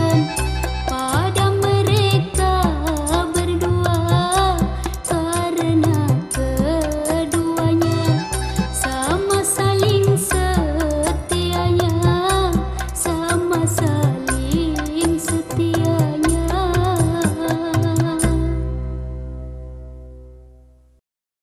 Bye.